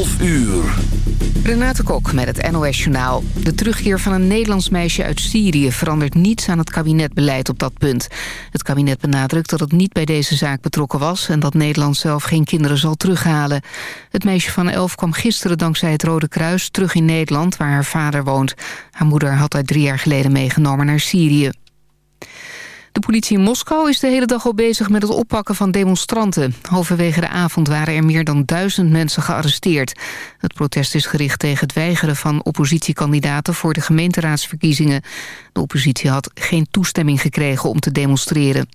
12 uur. Renate Kok met het NOS Journaal. De terugkeer van een Nederlands meisje uit Syrië... verandert niets aan het kabinetbeleid op dat punt. Het kabinet benadrukt dat het niet bij deze zaak betrokken was... en dat Nederland zelf geen kinderen zal terughalen. Het meisje van elf kwam gisteren dankzij het Rode Kruis... terug in Nederland, waar haar vader woont. Haar moeder had haar drie jaar geleden meegenomen naar Syrië. De politie in Moskou is de hele dag al bezig met het oppakken van demonstranten. Halverwege de avond waren er meer dan duizend mensen gearresteerd. Het protest is gericht tegen het weigeren van oppositiekandidaten voor de gemeenteraadsverkiezingen. De oppositie had geen toestemming gekregen om te demonstreren.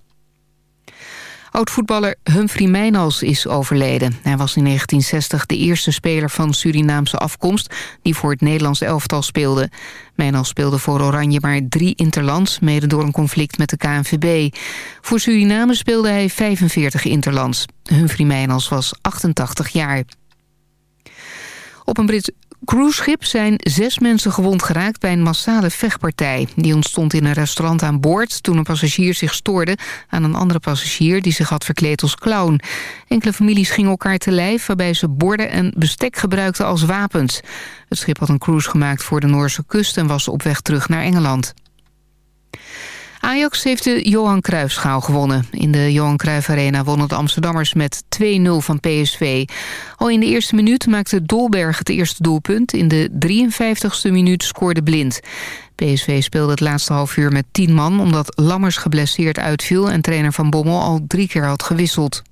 Oud-voetballer Humphrey Mijnals is overleden. Hij was in 1960 de eerste speler van Surinaamse afkomst... die voor het Nederlands elftal speelde. Mijnals speelde voor Oranje maar drie interlands... mede door een conflict met de KNVB. Voor Suriname speelde hij 45 interlands. Humphrey Mijnals was 88 jaar. Op een Brits cruiseschip zijn zes mensen gewond geraakt bij een massale vechtpartij. Die ontstond in een restaurant aan boord toen een passagier zich stoorde aan een andere passagier die zich had verkleed als clown. Enkele families gingen elkaar te lijf waarbij ze borden en bestek gebruikten als wapens. Het schip had een cruise gemaakt voor de Noorse kust en was op weg terug naar Engeland. Ajax heeft de Johan Cruijffschaal gewonnen. In de Johan Cruijff Arena wonnen de Amsterdammers met 2-0 van PSV. Al in de eerste minuut maakte Dolberg het eerste doelpunt. In de 53ste minuut scoorde Blind. PSV speelde het laatste half uur met 10 man... omdat Lammers geblesseerd uitviel... en trainer Van Bommel al drie keer had gewisseld.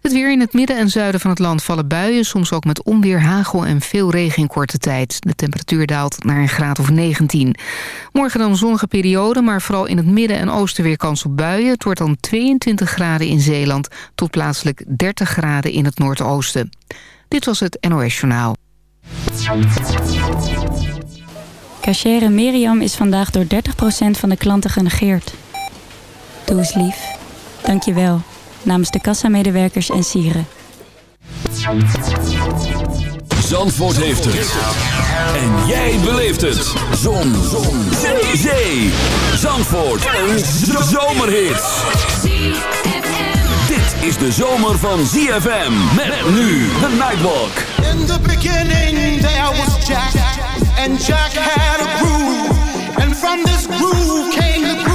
Het weer in het midden en zuiden van het land vallen buien... soms ook met onweer, hagel en veel regen in korte tijd. De temperatuur daalt naar een graad of 19. Morgen dan zonnige periode, maar vooral in het midden en oosten weer kans op buien. Het wordt dan 22 graden in Zeeland... tot plaatselijk 30 graden in het noordoosten. Dit was het NOS Journaal. Cachere Miriam is vandaag door 30% van de klanten genegeerd. Doe eens lief. Dank je wel namens de kassamedewerkers en sieren. Zandvoort heeft het. En jij beleeft het. Zon. Zon. Zee. Zee. Zandvoort. Een zomerhit. Dit is de zomer van ZFM. Met nu de Nightwalk. In the beginning there was Jack. And Jack had a groove. And from this groove came the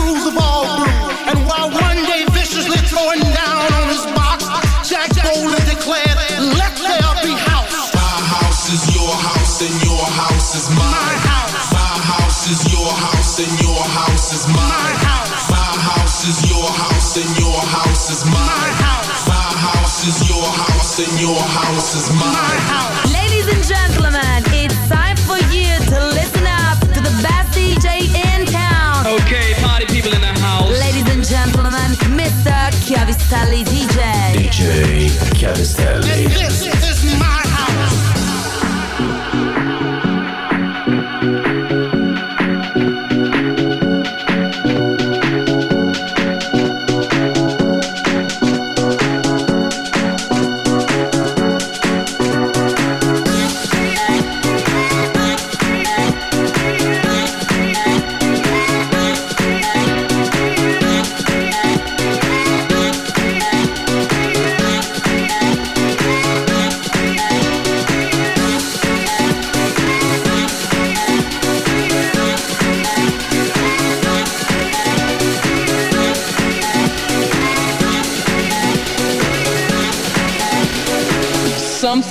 house and your house is mine. My house. Is your house and your house is mine. My house. Is your house and your house is mine. Ladies and gentlemen, it's time for you to listen up to the best DJ in town. Okay, party people in the house. Ladies and gentlemen, Mr. Chiavistelli DJ. DJ And Chiavistelli. this is my house.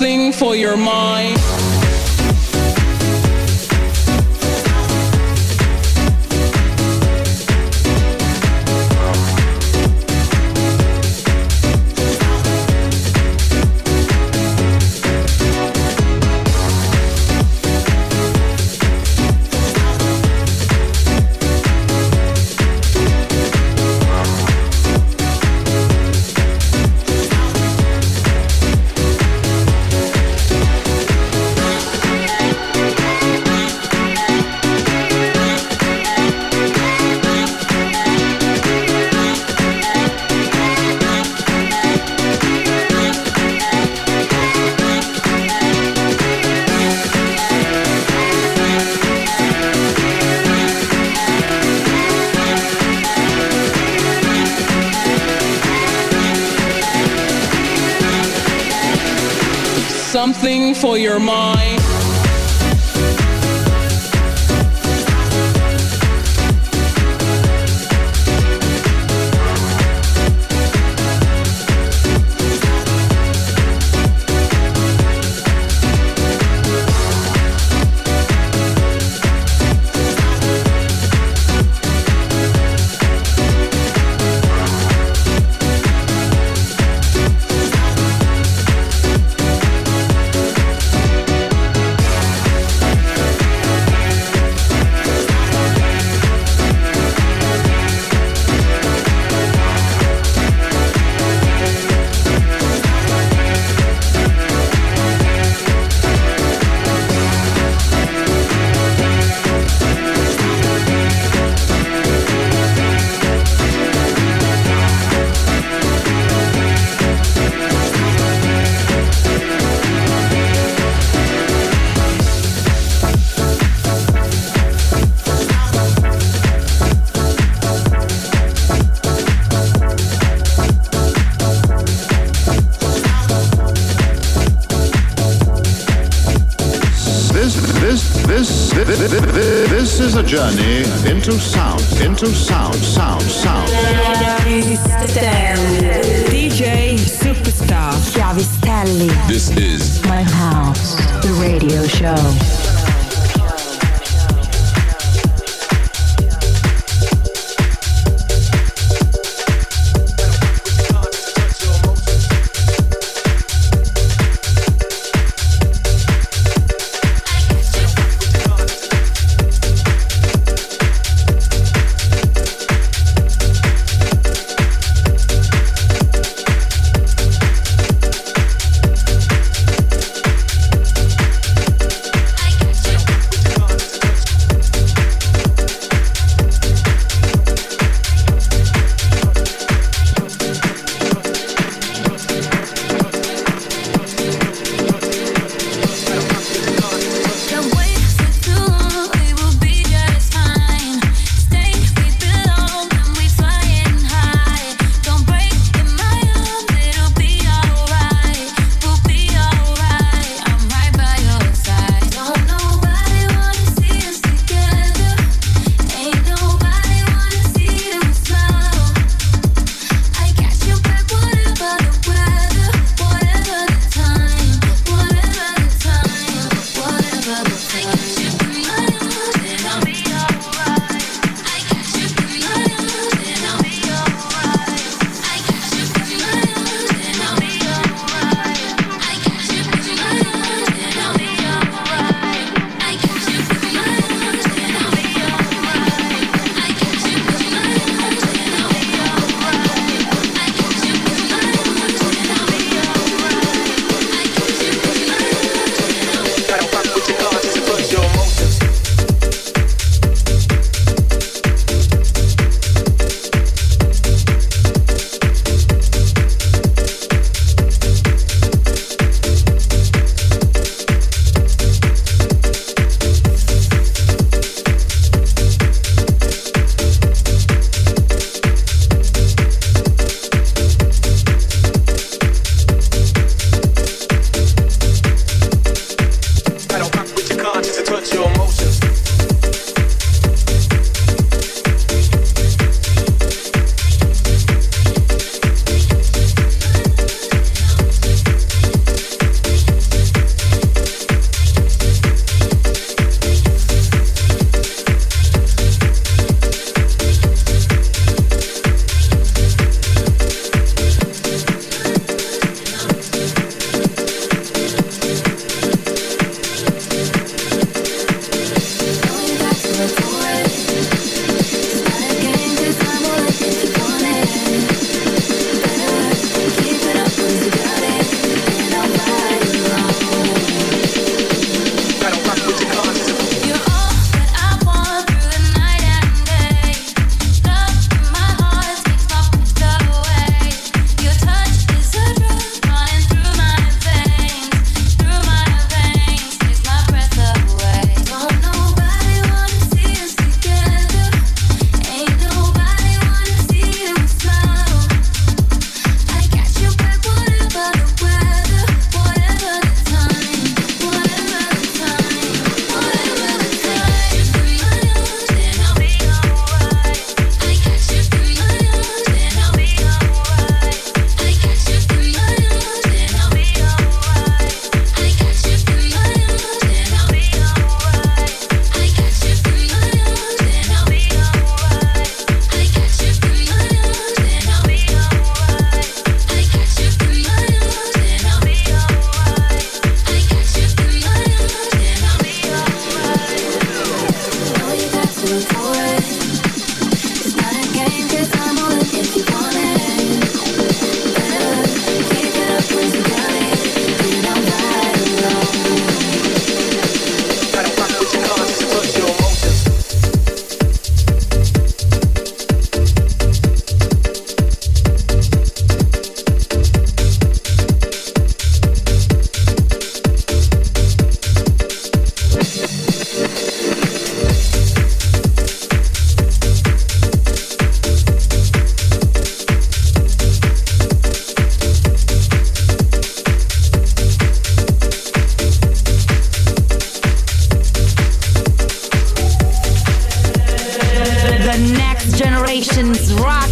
Something for your mind. too.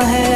my head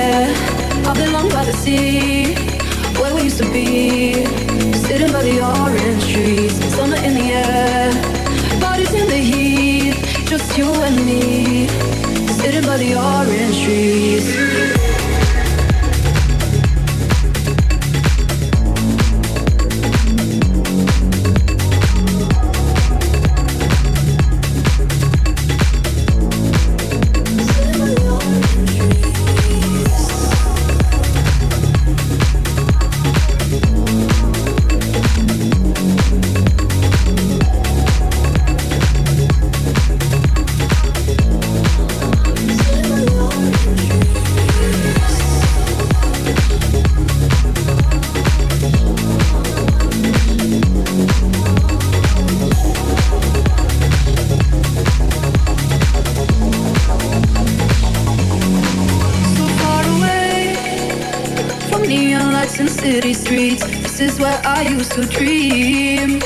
could dream.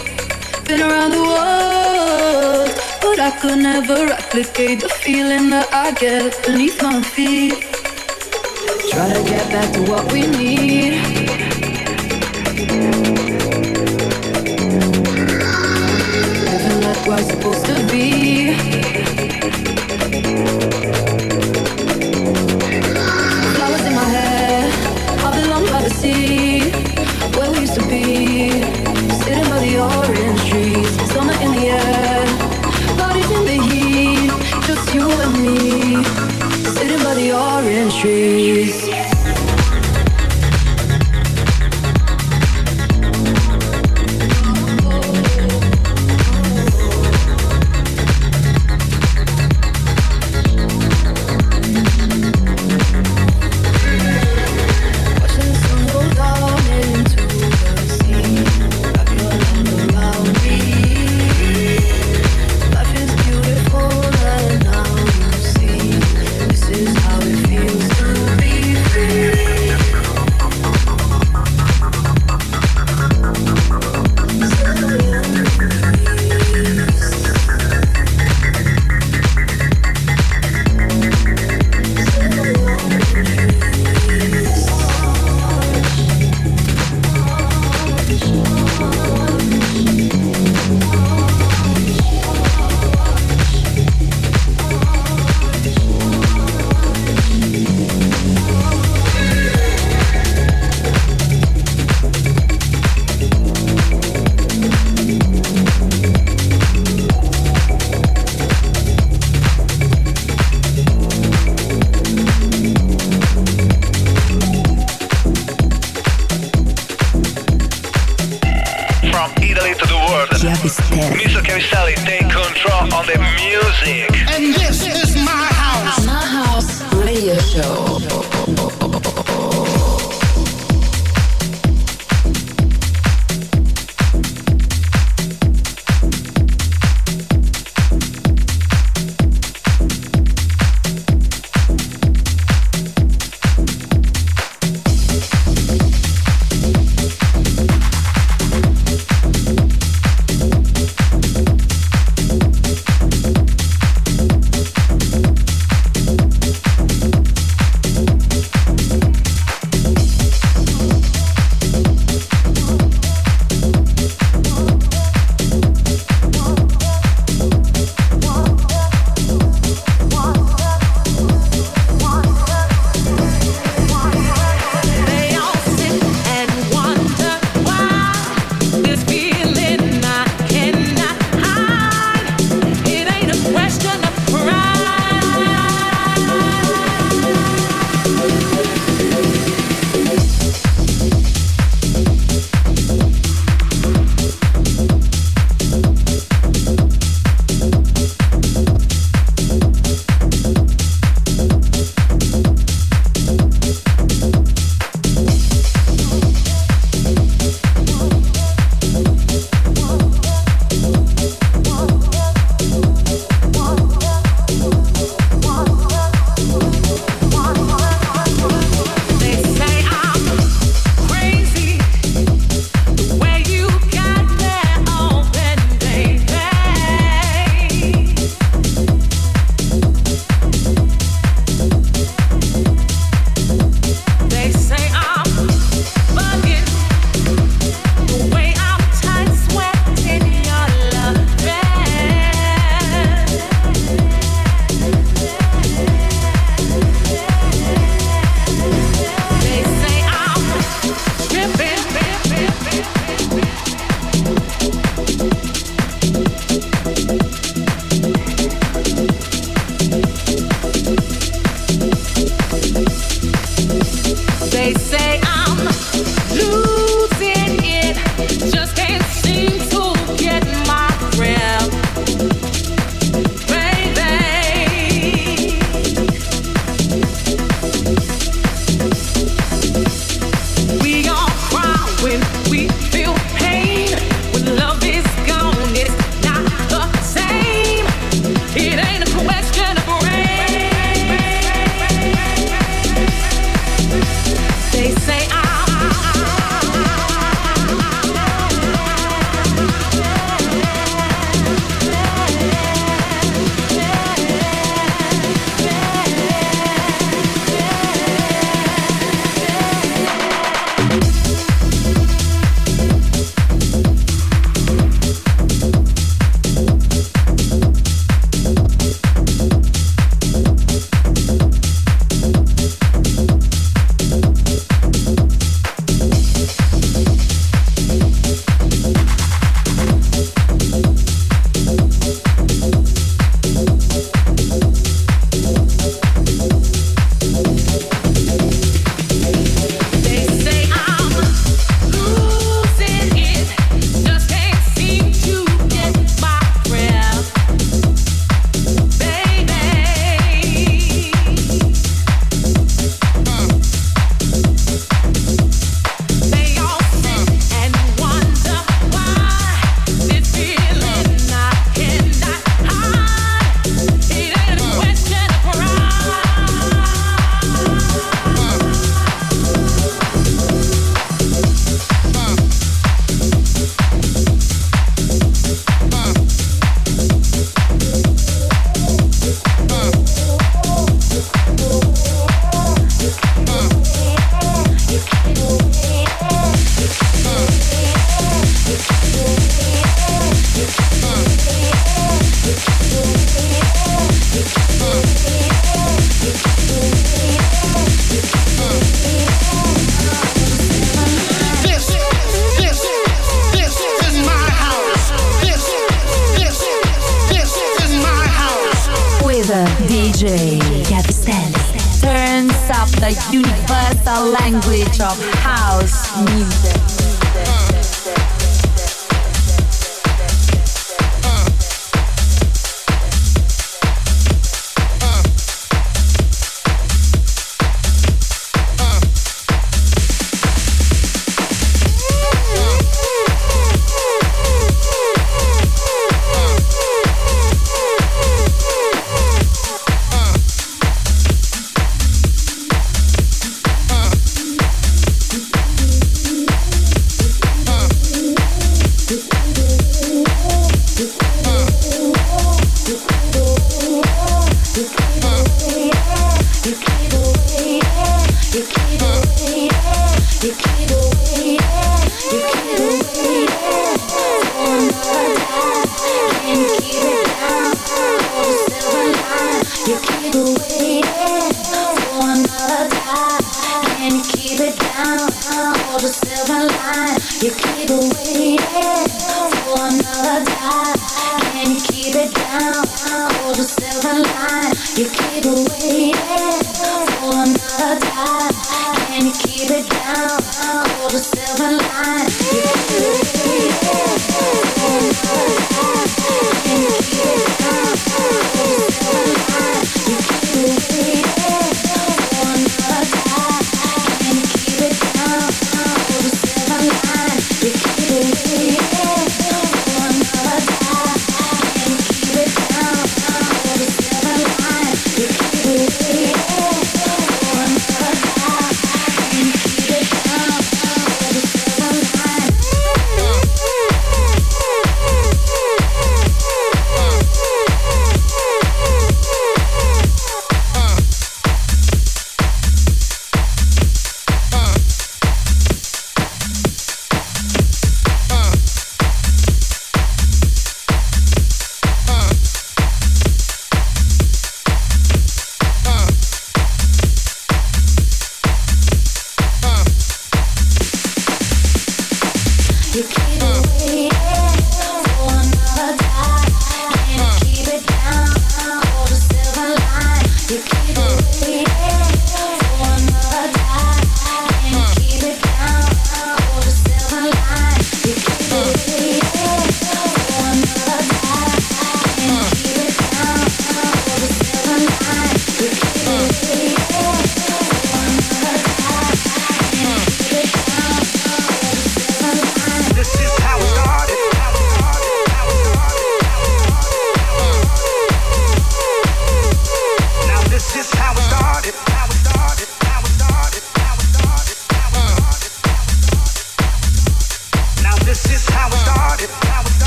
Been around the world, but I could never replicate the feeling that I get beneath my feet. Try to get back to what we need. Living like we're supposed to be. House music.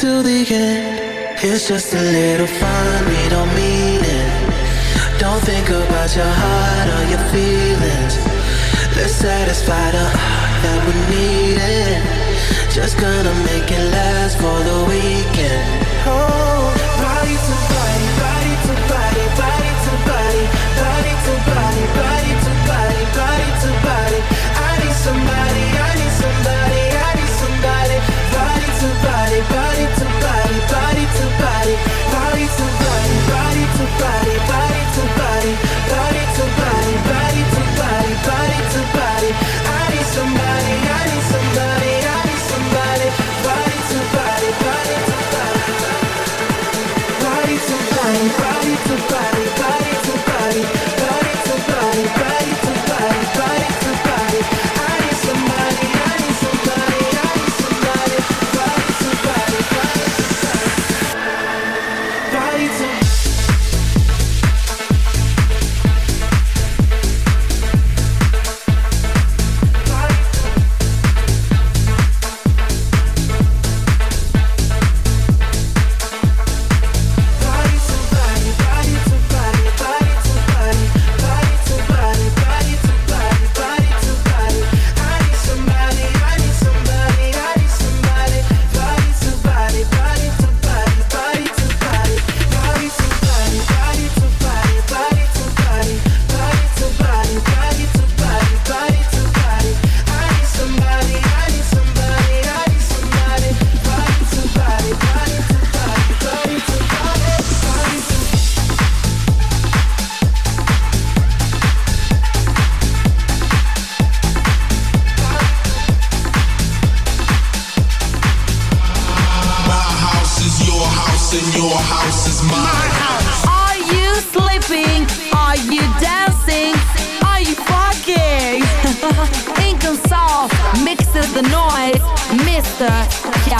To the end. It's just a little fun, we don't mean it. Don't think about your heart or your feelings. Let's satisfy the heart that we need it. Just gonna make it last for the weekend. Oh, body to body, body to body, body to body, body to body, body to body, body to body. I need somebody, I need body, to body body to body, body to body, body to body, body to body,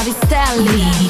Botticelli.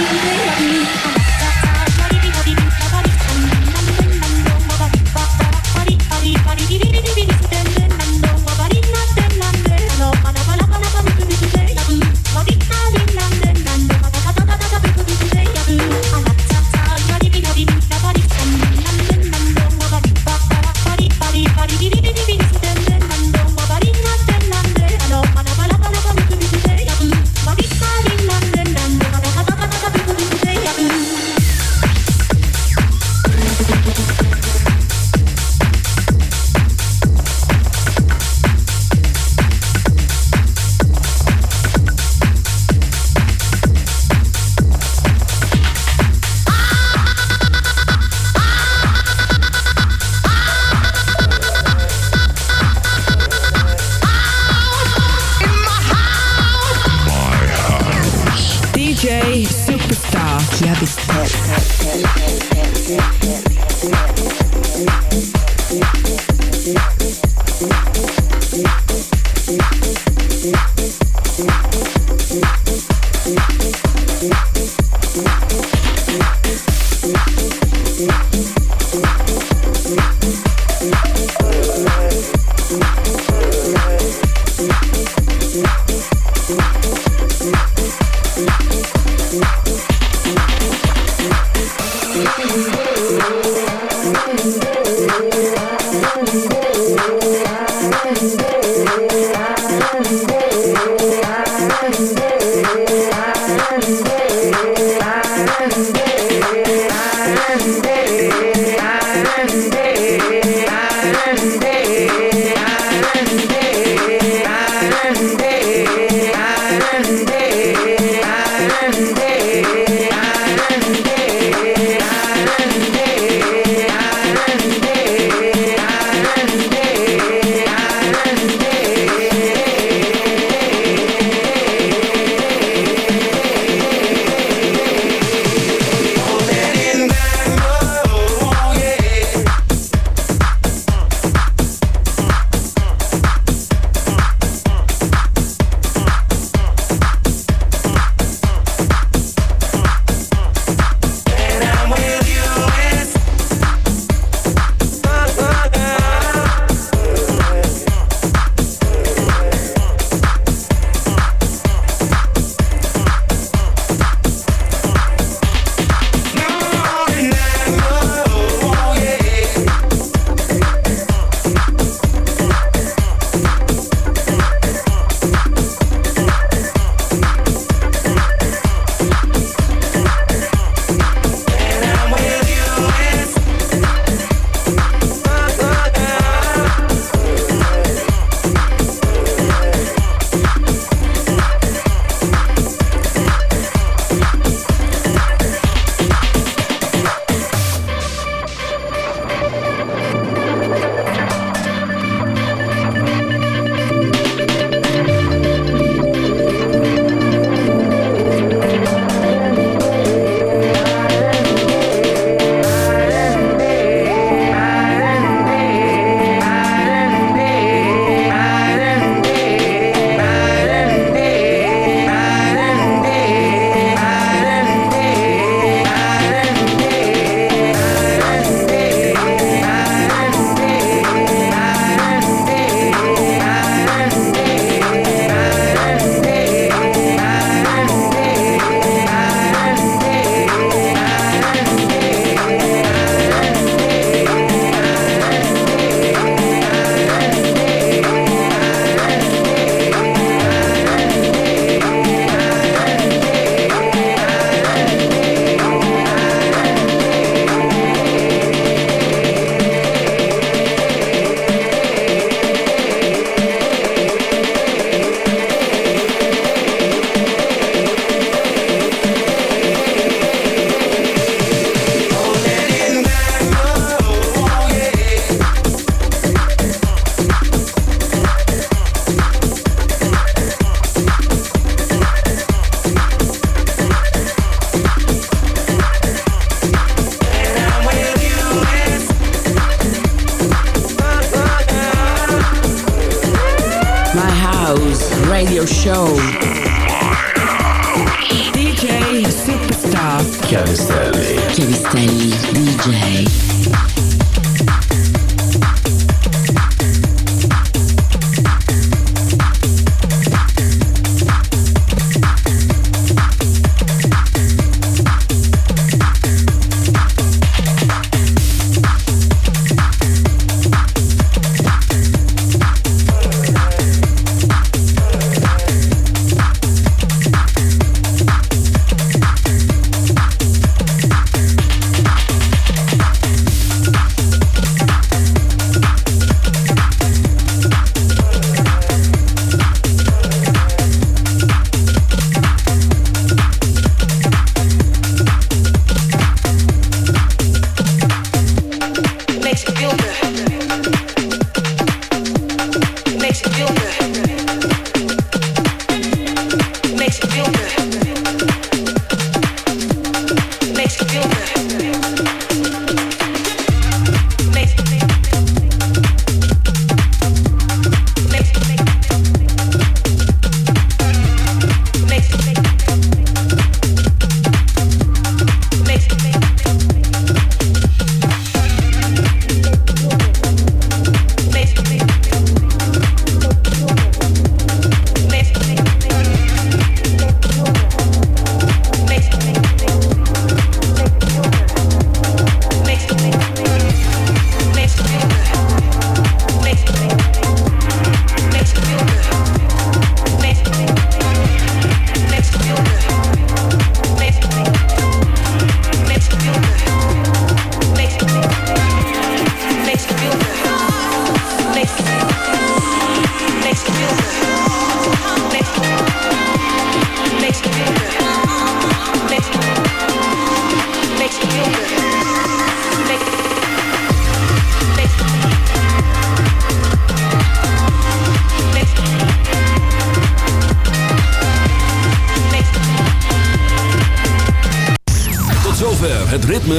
you.